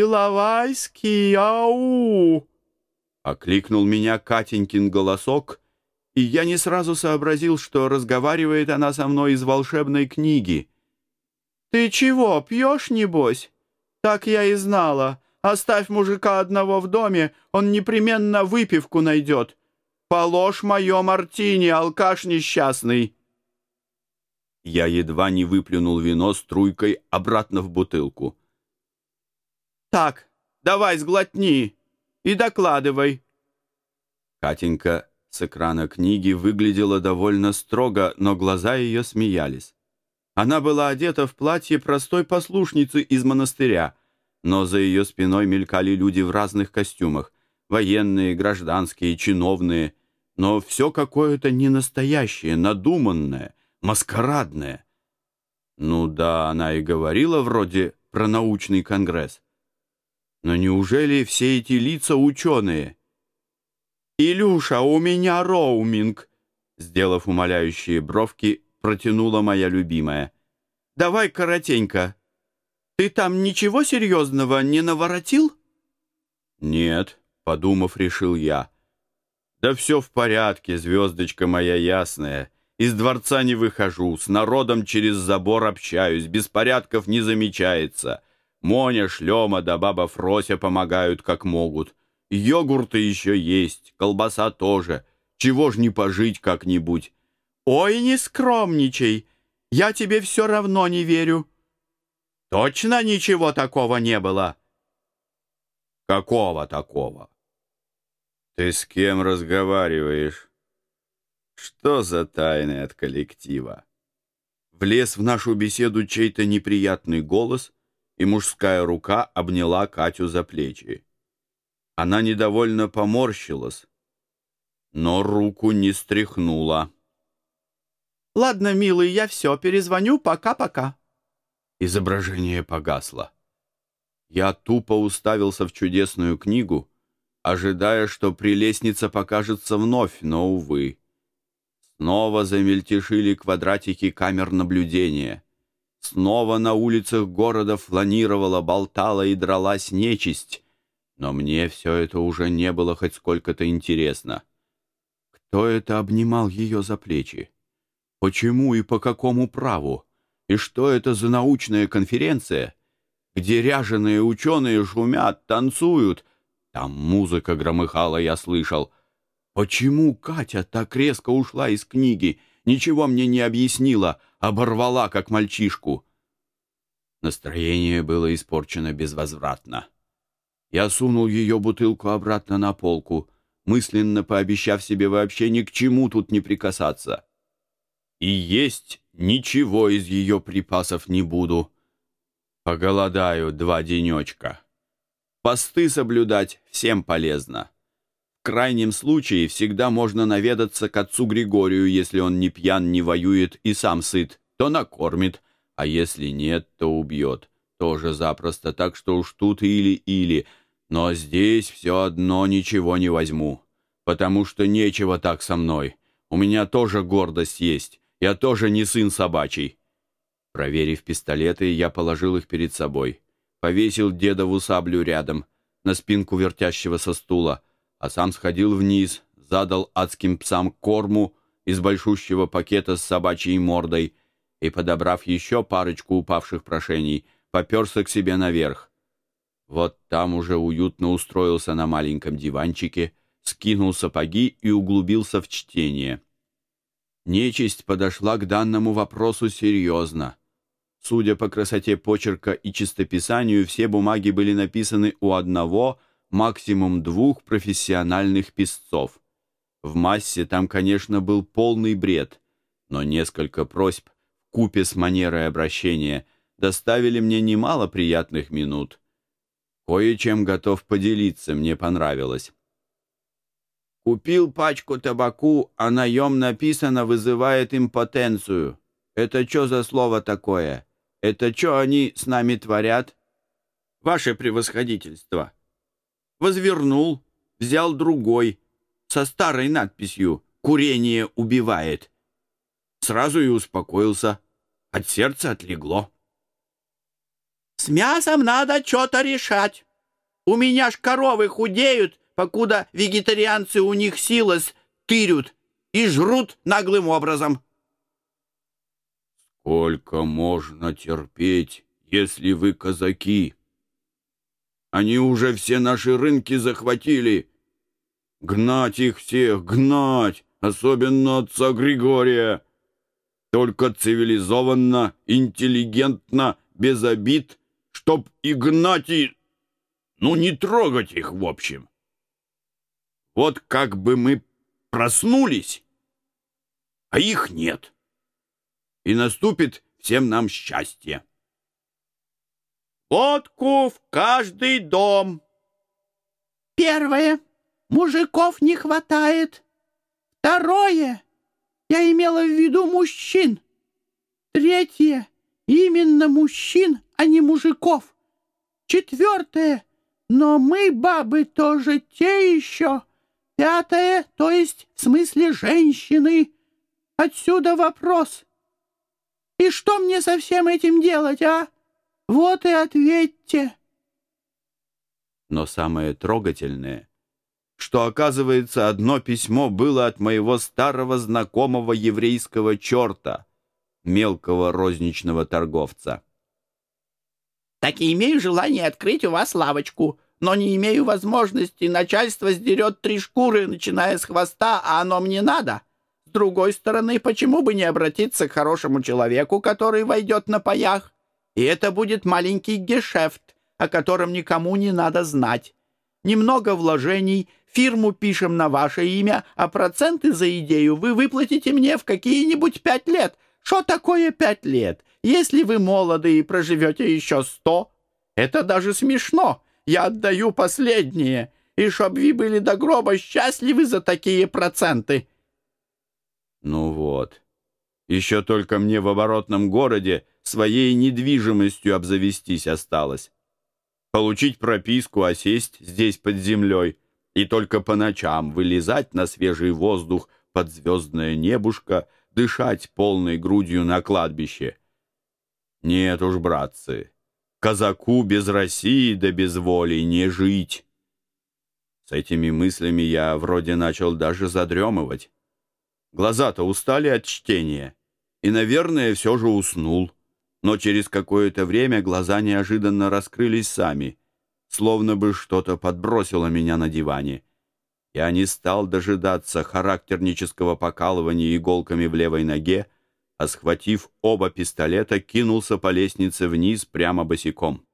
Иловайский, ау!» Окликнул меня Катенькин голосок, и я не сразу сообразил, что разговаривает она со мной из волшебной книги. «Ты чего, пьешь, небось?» «Так я и знала. Оставь мужика одного в доме, он непременно выпивку найдет. Положь мое мартини, алкаш несчастный!» Я едва не выплюнул вино струйкой обратно в бутылку. «Так, давай сглотни и докладывай». Катенька с экрана книги выглядела довольно строго, но глаза ее смеялись. Она была одета в платье простой послушницы из монастыря, но за ее спиной мелькали люди в разных костюмах, военные, гражданские, чиновные, но все какое-то ненастоящее, надуманное, маскарадное. Ну да, она и говорила вроде про научный конгресс. Но неужели все эти лица ученые? «Илюша, у меня роуминг!» Сделав умоляющие бровки, протянула моя любимая. «Давай коротенько. Ты там ничего серьезного не наворотил?» «Нет», — подумав, решил я. «Да все в порядке, звездочка моя ясная. Из дворца не выхожу, с народом через забор общаюсь, беспорядков не замечается. Моня, Шлема да баба Фрося помогают как могут. Йогурты еще есть, колбаса тоже. Чего ж не пожить как-нибудь?» «Ой, не скромничай! Я тебе все равно не верю!» «Точно ничего такого не было?» «Какого такого?» «Ты с кем разговариваешь?» «Что за тайны от коллектива?» Влез в нашу беседу чей-то неприятный голос, и мужская рука обняла Катю за плечи. Она недовольно поморщилась, но руку не стряхнула. «Ладно, милый, я все, перезвоню, пока-пока». Изображение погасло. Я тупо уставился в чудесную книгу, ожидая, что прелестница покажется вновь, но, увы. Снова замельтешили квадратики камер наблюдения. Снова на улицах города фланировала, болтала и дралась нечисть. Но мне все это уже не было хоть сколько-то интересно. Кто это обнимал ее за плечи? Почему и по какому праву? И что это за научная конференция, где ряженые ученые шумят, танцуют? Там музыка громыхала, я слышал. Почему Катя так резко ушла из книги, ничего мне не объяснила, оборвала, как мальчишку? Настроение было испорчено безвозвратно. Я сунул ее бутылку обратно на полку, мысленно пообещав себе вообще ни к чему тут не прикасаться и есть ничего из ее припасов не буду. Поголодаю два денечка. Посты соблюдать всем полезно. Крайнем случае всегда можно наведаться к отцу Григорию, если он не пьян, не воюет и сам сыт, то накормит, а если нет, то убьет. Тоже запросто, так что уж тут или-или. Но здесь все одно ничего не возьму, потому что нечего так со мной. У меня тоже гордость есть. Я тоже не сын собачий. Проверив пистолеты, я положил их перед собой. Повесил дедову саблю рядом, на спинку вертящегося стула, а сам сходил вниз, задал адским псам корму из большущего пакета с собачьей мордой и, подобрав еще парочку упавших прошений, поперся к себе наверх. Вот там уже уютно устроился на маленьком диванчике, скинул сапоги и углубился в чтение. Нечисть подошла к данному вопросу серьезно. Судя по красоте почерка и чистописанию, все бумаги были написаны у одного, максимум двух профессиональных писцов. В массе там, конечно, был полный бред, но несколько просьб купе с манерой обращения доставили мне немало приятных минут. Кое-чем готов поделиться, мне понравилось. Купил пачку табаку, а наем написано «вызывает импотенцию». Это что за слово такое? Это что они с нами творят? Ваше превосходительство. Возвернул, взял другой, со старой надписью «Курение убивает». Сразу и успокоился. От сердца отлегло. С мясом надо что-то решать. У меня ж коровы худеют, покуда вегетарианцы у них силос тырют и жрут наглым образом. Сколько можно терпеть, если вы казаки? Они уже все наши рынки захватили. Гнать их всех, гнать, особенно отца Григория. Только цивилизованно, интеллигентно, без обид, чтоб и гнать и... Ну, не трогать их, в общем. Вот как бы мы проснулись, а их нет и наступит всем нам счастье. Водку в каждый дом. Первое. Мужиков не хватает. Второе. Я имела в виду мужчин. Третье. Именно мужчин, а не мужиков. Четвертое. Но мы, бабы, тоже те еще. Пятое, то есть в смысле женщины. Отсюда вопрос. И что мне со всем этим делать, а? Вот и ответьте. Но самое трогательное, что, оказывается, одно письмо было от моего старого знакомого еврейского черта, мелкого розничного торговца. Так и имею желание открыть у вас лавочку, но не имею возможности. Начальство сдерет три шкуры, начиная с хвоста, а оно мне надо другой стороны, почему бы не обратиться к хорошему человеку, который войдет на паях? И это будет маленький гешефт, о котором никому не надо знать. Немного вложений, фирму пишем на ваше имя, а проценты за идею вы выплатите мне в какие-нибудь пять лет. Что такое пять лет? Если вы молоды и проживете еще сто, это даже смешно. Я отдаю последнее, и чтоб вы были до гроба счастливы за такие проценты». Ну вот. Еще только мне в оборотном городе своей недвижимостью обзавестись осталось. Получить прописку, осесть здесь под землей и только по ночам вылезать на свежий воздух под звездное небушко, дышать полной грудью на кладбище. Нет уж, братцы, казаку без России да без воли не жить. С этими мыслями я вроде начал даже задремывать. Глаза-то устали от чтения, и, наверное, все же уснул. Но через какое-то время глаза неожиданно раскрылись сами, словно бы что-то подбросило меня на диване. Я не стал дожидаться характернического покалывания иголками в левой ноге, а, схватив оба пистолета, кинулся по лестнице вниз прямо босиком.